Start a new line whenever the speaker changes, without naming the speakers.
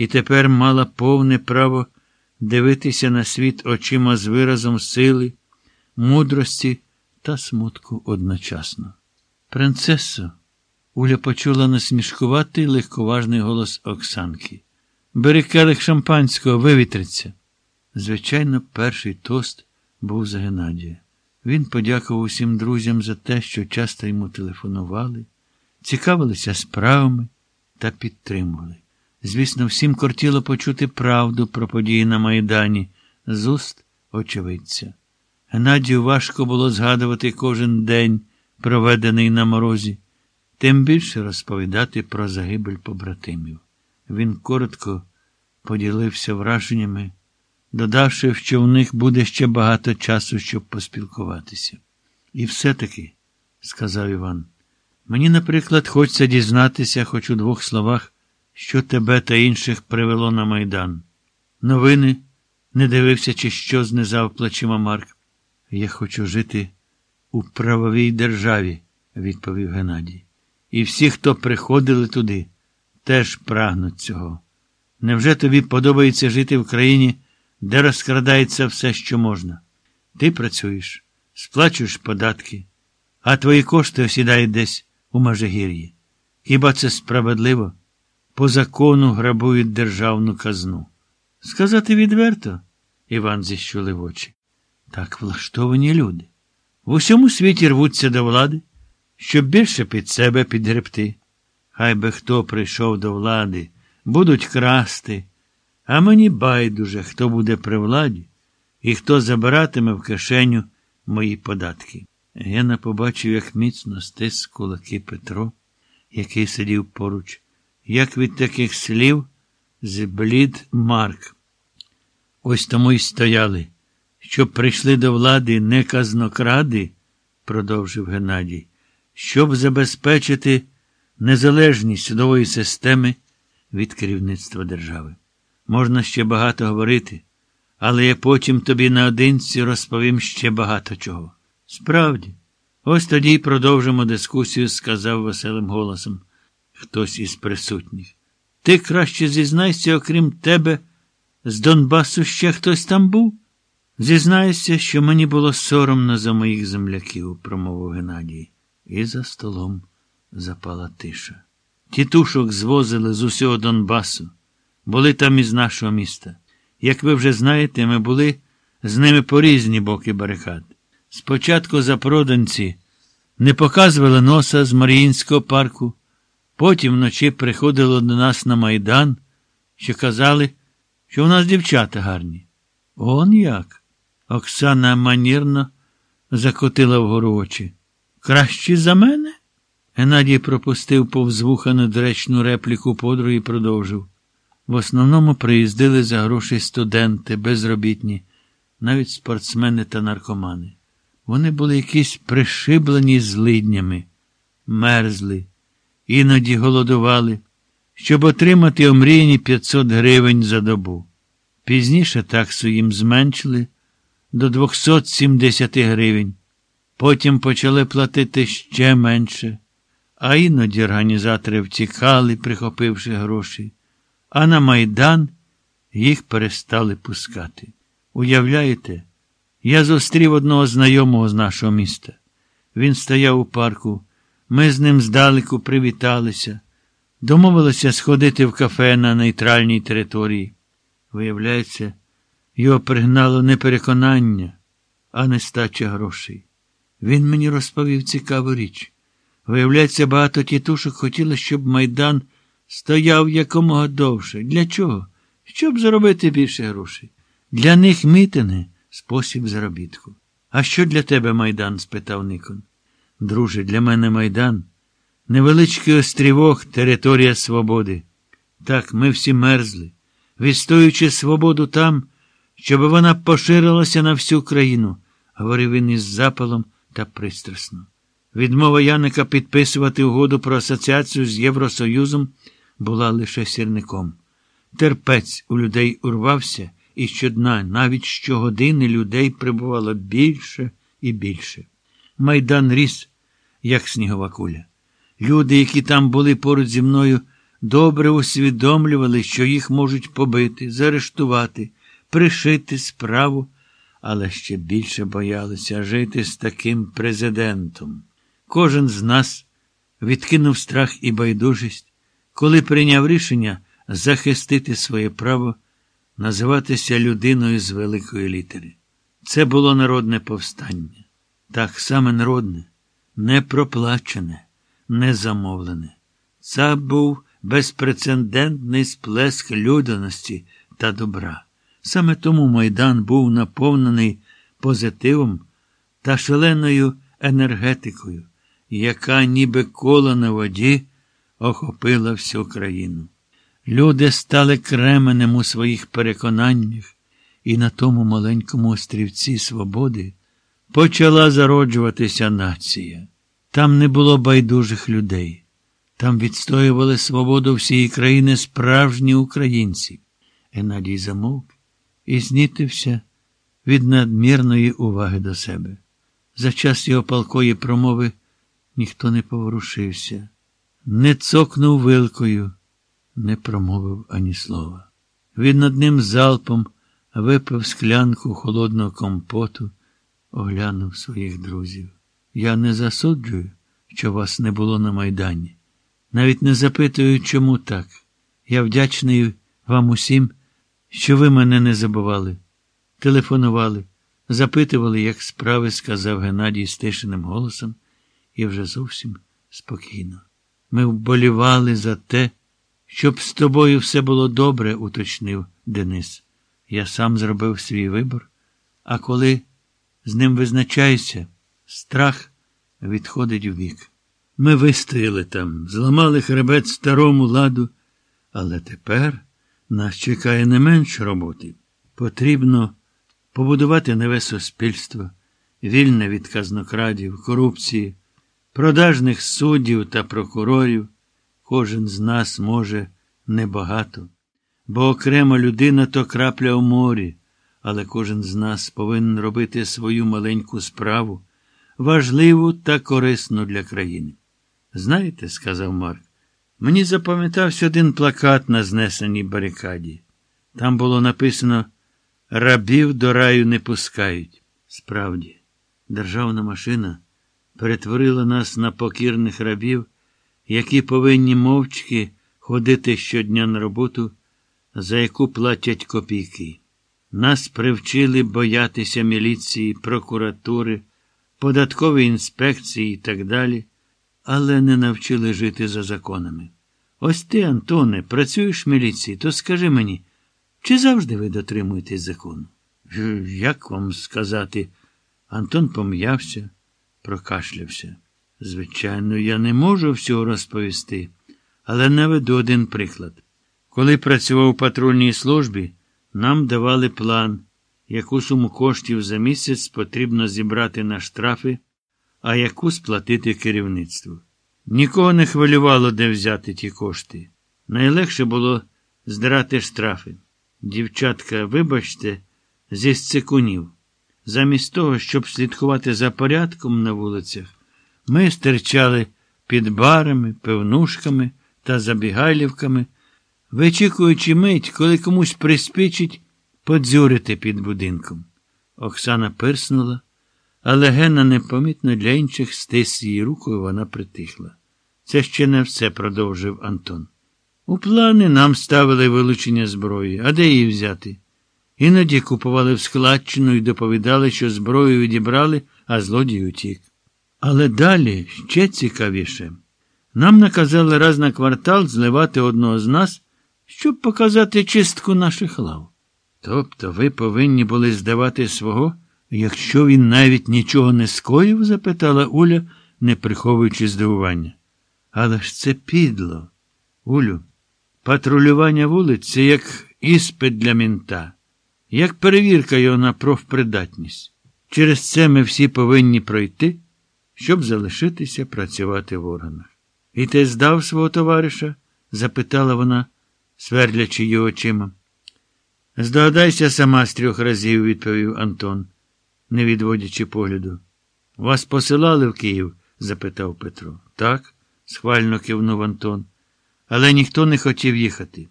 і тепер мала повне право дивитися на світ очима з виразом сили, мудрості та смутку одночасно. Принцесо, Уля почула насмішкуватий легковажний голос Оксанки. Бери келих шампанського, вивітриться. Звичайно, перший тост був за Геннадія. Він подякував усім друзям за те, що часто йому телефонували, цікавилися справами та підтримували. Звісно, всім кортіло почути правду про події на Майдані з уст очевидця. Геннадію важко було згадувати кожен день, проведений на морозі, тим більше розповідати про загибель побратимів. Він коротко поділився враженнями, додавши, що в них буде ще багато часу, щоб поспілкуватися. І все-таки, сказав Іван, мені, наприклад, хочеться дізнатися, хоч у двох словах, що тебе та інших привело на Майдан. Новини не дивився, чи що знизав плечима Марк. Я хочу жити у правовій державі, відповів Геннадій. І всі, хто приходили туди, теж прагнуть цього. Невже тобі подобається жити в країні, де розкрадається все, що можна? Ти працюєш, сплачуєш податки, а твої кошти осідають десь у Межигір'ї. Хіба це справедливо? По закону грабують державну казну. Сказати відверто, Іван зіщулив очі. Так влаштовані люди. В усьому світі рвуться до влади, щоб більше під себе підгребти. Хай би хто прийшов до влади, будуть красти, а мені байдуже, хто буде при владі і хто забиратиме в кишеню мої податки. Гена побачив, як міцно стис кулаки Петро, який сидів поруч, як від таких слів зблід Марк. Ось тому й стояли, щоб прийшли до влади не казнокради, продовжив Геннадій, щоб забезпечити незалежність судової системи від керівництва держави. Можна ще багато говорити, але я потім тобі наодинці розповім ще багато чого. Справді, ось тоді й продовжимо дискусію, сказав веселим голосом хтось із присутніх. Ти краще зізнайся, окрім тебе, з Донбасу ще хтось там був? Зізнайся, що мені було соромно за моїх земляків, промовив Геннадій. І за столом запала тиша. Тітушок звозили з усього Донбасу, були там із нашого міста. Як ви вже знаєте, ми були з ними по різні боки барикад. Спочатку запроданці не показували носа з Маріїнського парку, потім вночі приходили до нас на Майдан, що казали, що у нас дівчата гарні. Он як? Оксана манірно закотила вгору очі. Кращі за мене? Геннадій пропустив повз вуха недоречну репліку подруги і продовжив. В основному приїздили за гроші студенти, безробітні, навіть спортсмени та наркомани. Вони були якісь пришиблені злиднями, мерзли, іноді голодували, щоб отримати омріяні 500 гривень за добу. Пізніше таксу їм зменшили до 270 гривень. Потім почали платити ще менше, а іноді організатори втікали, прихопивши гроші, а на Майдан їх перестали пускати. Уявляєте, я зустрів одного знайомого з нашого міста. Він стояв у парку, ми з ним здалеку привіталися, домовилися сходити в кафе на нейтральній території. Виявляється, його пригнало не переконання, а нестача грошей. Він мені розповів цікаву річ. Виявляється, багато тітушок хотіли, щоб Майдан стояв якомога довше. Для чого? Щоб заробити більше грошей. Для них мітини спосіб заробітку. А що для тебе Майдан? спитав Никон. Друже, для мене Майдан невеличкий острівок, територія свободи. Так, ми всі мерзли, відстоюючи свободу там, щоб вона поширилася на всю країну, говорив він із запалом та пристрасно. Відмова Яника підписувати угоду про асоціацію з Євросоюзом була лише сірником. Терпець у людей урвався, і щодня, навіть щогодини людей прибувало більше і більше. Майдан ріс, як снігова куля. Люди, які там були поруч зі мною, добре усвідомлювали, що їх можуть побити, заарештувати, пришити справу, але ще більше боялися жити з таким президентом. Кожен з нас відкинув страх і байдужість, коли прийняв рішення захистити своє право називатися людиною з великої літери. Це було народне повстання. Так саме народне, не проплачене, не замовлене. Це був безпрецедентний сплеск людяності та добра. Саме тому Майдан був наповнений позитивом та шаленою енергетикою, яка ніби кола на воді охопила всю країну. Люди стали кременем у своїх переконаннях, і на тому маленькому острівці свободи почала зароджуватися нація. Там не було байдужих людей. Там відстоювали свободу всієї країни справжні українці. Геннадій замовк і знітився від надмірної уваги до себе. За час його палкої промови ніхто не поворушився, не цокнув вилкою, не промовив ані слова. Він над ним залпом випив склянку холодного компоту, оглянув своїх друзів. Я не засуджую, що вас не було на Майдані. Навіть не запитую, чому так. Я вдячний вам усім, що ви мене не забували. Телефонували, запитували, як справи, сказав Геннадій стишеним голосом, і вже зовсім спокійно. Ми вболівали за те, щоб з тобою все було добре, уточнив Денис. Я сам зробив свій вибор, а коли з ним визначаєшся, страх відходить у бік. Ми вистояли там, зламали хребет старому ладу, але тепер нас чекає не менше роботи. Потрібно побудувати нове суспільство, вільне від казнокрадів, корупції, продажних суддів та прокурорів. Кожен з нас може небагато, бо окрема людина то крапля у морі, але кожен з нас повинен робити свою маленьку справу, важливу та корисну для країни. Знаєте, сказав Марк, мені запам'ятався один плакат на знесеній барикаді. Там було написано Рабів до раю не пускають. Справді, державна машина перетворила нас на покірних рабів, які повинні мовчки ходити щодня на роботу, за яку платять копійки. Нас привчили боятися міліції, прокуратури, податкової інспекції і так далі але не навчили жити за законами. Ось ти, Антоне, працюєш в міліції, то скажи мені, чи завжди ви дотримуєтесь закону? Як вам сказати? Антон пом'явся, прокашлявся. Звичайно, я не можу всього розповісти, але наведу один приклад. Коли працював у патрульній службі, нам давали план, яку суму коштів за місяць потрібно зібрати на штрафи а яку сплатити керівництву. Нікого не хвилювало, де взяти ті кошти. Найлегше було здирати штрафи. Дівчатка, вибачте, зі сцикунів. Замість того, щоб слідкувати за порядком на вулицях, ми стирчали під барами, пивнушками та забігайлівками, вичікуючи мить, коли комусь приспічить подзюрити під будинком. Оксана пирснула. Але Гена непомітно для інших стис її рукою вона притихла. Це ще не все, продовжив Антон. У плани нам ставили вилучення зброї, а де її взяти? Іноді купували в складчину і доповідали, що зброю відібрали, а злодій утік. Але далі ще цікавіше. Нам наказали раз на квартал зливати одного з нас, щоб показати чистку наших лав. Тобто ви повинні були здавати свого? Якщо він навіть нічого не скоїв? запитала Уля, не приховуючи здивування. Але ж це підло. Улю, патрулювання вулиць це як іспит для мента, як перевірка його на профпридатність. Через це ми всі повинні пройти, щоб залишитися працювати в органах. І ти здав свого товариша? запитала вона, свердлячи його очима. Здогадайся сама з трьох разів, відповів Антон не відводячи погляду. Вас посилали в Київ? запитав Петро. Так, схвально кивнув Антон. але ніхто не хотів їхати.